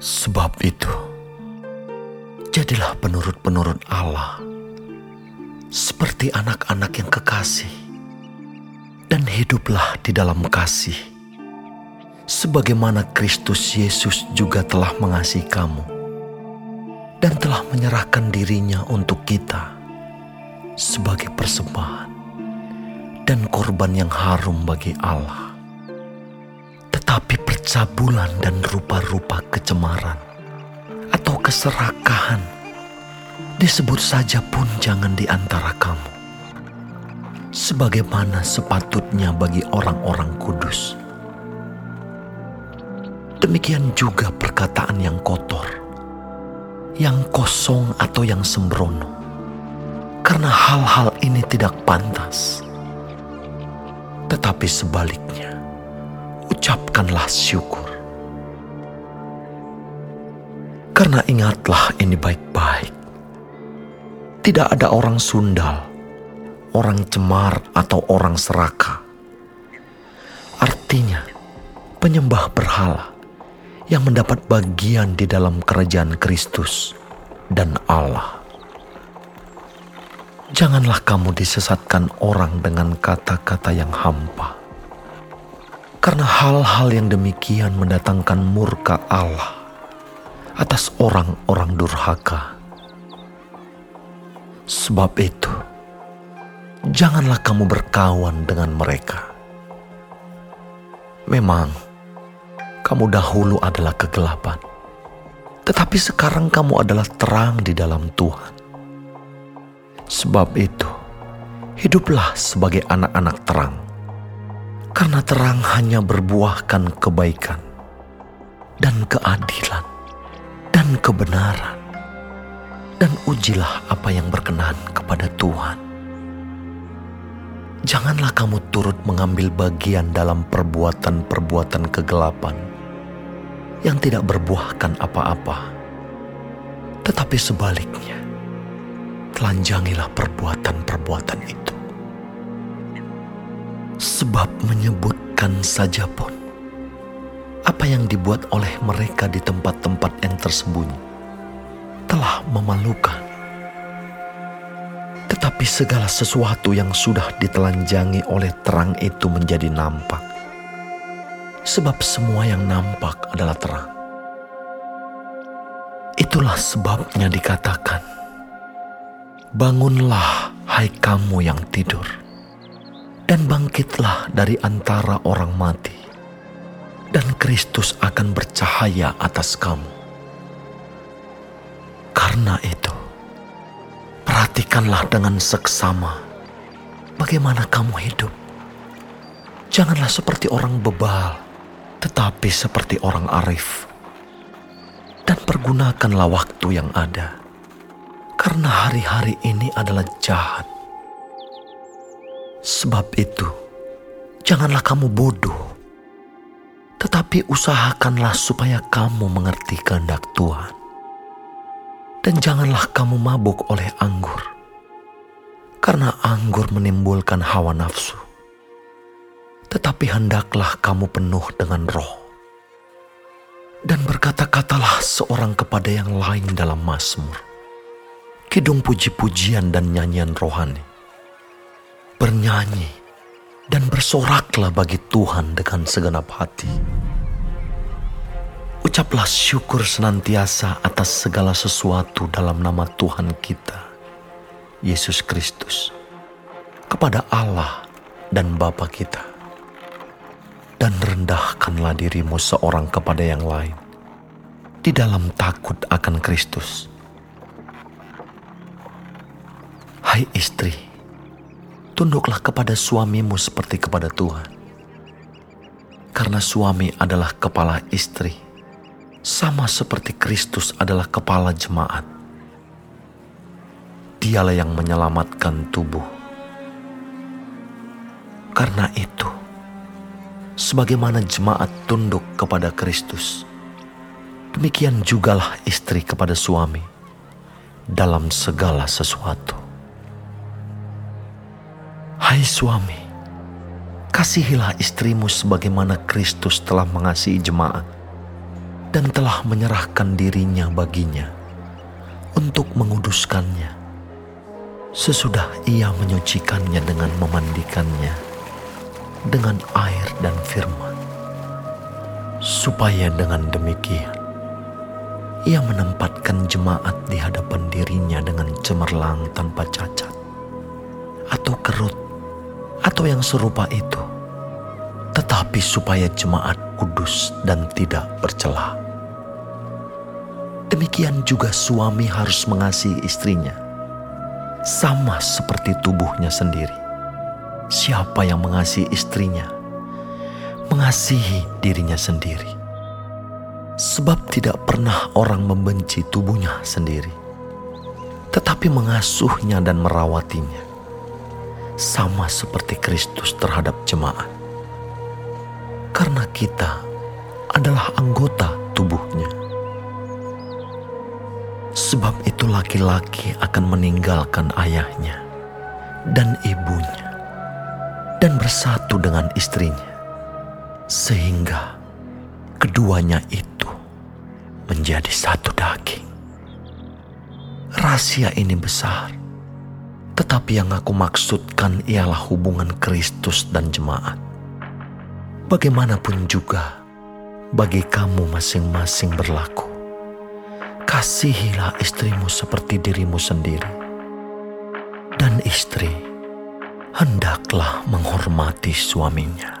Sebab itu, jadilah penurut-penurut Allah, seperti anak-anak yang kekasih, dan hiduplah di dalam kasih, sebagaimana Kristus Yesus juga telah mengasihi kamu dan telah menyerahkan dirinya untuk kita sebagai persembahan dan korban yang harum bagi Allah. Tetapi percabulan dan rupa-rupa kecemaran atau keserakahan disebut saja pun jangan di antara kamu. Sebagaimana sepatutnya bagi orang-orang kudus. Demikian juga perkataan yang kotor, yang kosong atau yang sembrono. Karena hal-hal ini tidak pantas tetapi sebaliknya, ucapkanlah syukur. Karena ingatlah ini baik-baik. Tidak ada orang sundal, orang cemar atau orang seraka. Artinya, penyembah berhala yang mendapat bagian di dalam kerajaan Kristus dan Allah. Janganlah kamu disesatkan orang dengan kata-kata yang hampa. Karena hal-hal yang demikian mendatangkan murka Allah atas orang-orang durhaka. Sebab itu, janganlah kamu berkawan dengan mereka. Memang, kamu dahulu adalah kegelapan, tetapi sekarang kamu adalah terang di dalam Tuhan. Sebab itu, hiduplah sebagai anak-anak terang, karena terang hanya berbuahkan kebaikan dan keadilan dan kebenaran, dan ujilah apa yang berkenan kepada Tuhan. Janganlah kamu turut mengambil bagian dalam perbuatan-perbuatan kegelapan yang tidak berbuahkan apa-apa, tetapi sebaliknya telanjangilah perbuatan-perbuatan itu. Sebab menyebutkan saja pun apa yang dibuat oleh mereka di tempat-tempat yang tersembunyi telah memalukan. Tetapi segala sesuatu yang sudah ditelanjangi oleh terang itu menjadi nampak. Sebab semua yang nampak adalah terang. Itulah sebabnya dikatakan, Bangunlah, hai kamu yang tidur, dan bangkitlah dari antara orang mati, dan Kristus akan bercahaya atas kamu. Karena itu, perhatikanlah dengan seksama bagaimana kamu hidup. Janganlah seperti orang bebal, tetapi seperti orang arif, dan pergunakanlah waktu yang ada karena hari-hari ini adalah jahat. Sebab itu, janganlah kamu bodoh, tetapi usahakanlah supaya kamu mengerti kehendak Tuhan. Dan janganlah kamu mabuk oleh anggur, karena anggur menimbulkan hawa nafsu. Tetapi hendaklah kamu penuh dengan roh. Dan berkata-katalah seorang kepada yang lain dalam Mazmur kidung puji-pujian dan nyanyian rohani. Bernyanyi dan bersoraklah bagi Tuhan dengan segenap hati. Ucaplah syukur senantiasa atas segala sesuatu dalam nama Tuhan kita, Yesus Kristus, kepada Allah dan Bapa kita. Dan rendahkanlah dirimu seorang kepada yang lain di dalam takut akan Kristus Hai istri, tunduklah kepada suamimu seperti kepada Tuhan. Karena suami adalah kepala istri, sama seperti Kristus adalah kepala jemaat. Dialah yang menyelamatkan tubuh. Karena itu, sebagaimana jemaat tunduk kepada Kristus, demikian jugalah istri kepada suami dalam segala sesuatu. Hai suami, kasihilah istrimu sebagaimana Kristus telah mengasihi jemaat dan telah menyerahkan dirinya baginya untuk menguduskannya. Sesudah ia menyucikannya dengan memandikannya dengan air dan firman, supaya dengan demikian ia menempatkan jemaat di hadapan dirinya dengan cemerlang tanpa cacat atau kerut atau yang serupa itu, tetapi supaya jemaat kudus dan tidak bercelah. Demikian juga suami harus mengasihi istrinya, sama seperti tubuhnya sendiri. Siapa yang mengasihi istrinya, mengasihi dirinya sendiri. Sebab tidak pernah orang membenci tubuhnya sendiri, tetapi mengasuhnya dan merawatinya, sama seperti Kristus terhadap jemaat. Karena kita adalah anggota tubuhnya. Sebab itu laki-laki akan meninggalkan ayahnya dan ibunya dan bersatu dengan istrinya. Sehingga keduanya itu menjadi satu daging. Rahasia ini besar, tetapi yang aku maksudkan ialah hubungan Kristus dan jemaat. Bagaimanapun juga, bagi kamu masing-masing berlaku Kasihilah istrimu seperti dirimu sendiri, dan istri hendaklah menghormati suaminya.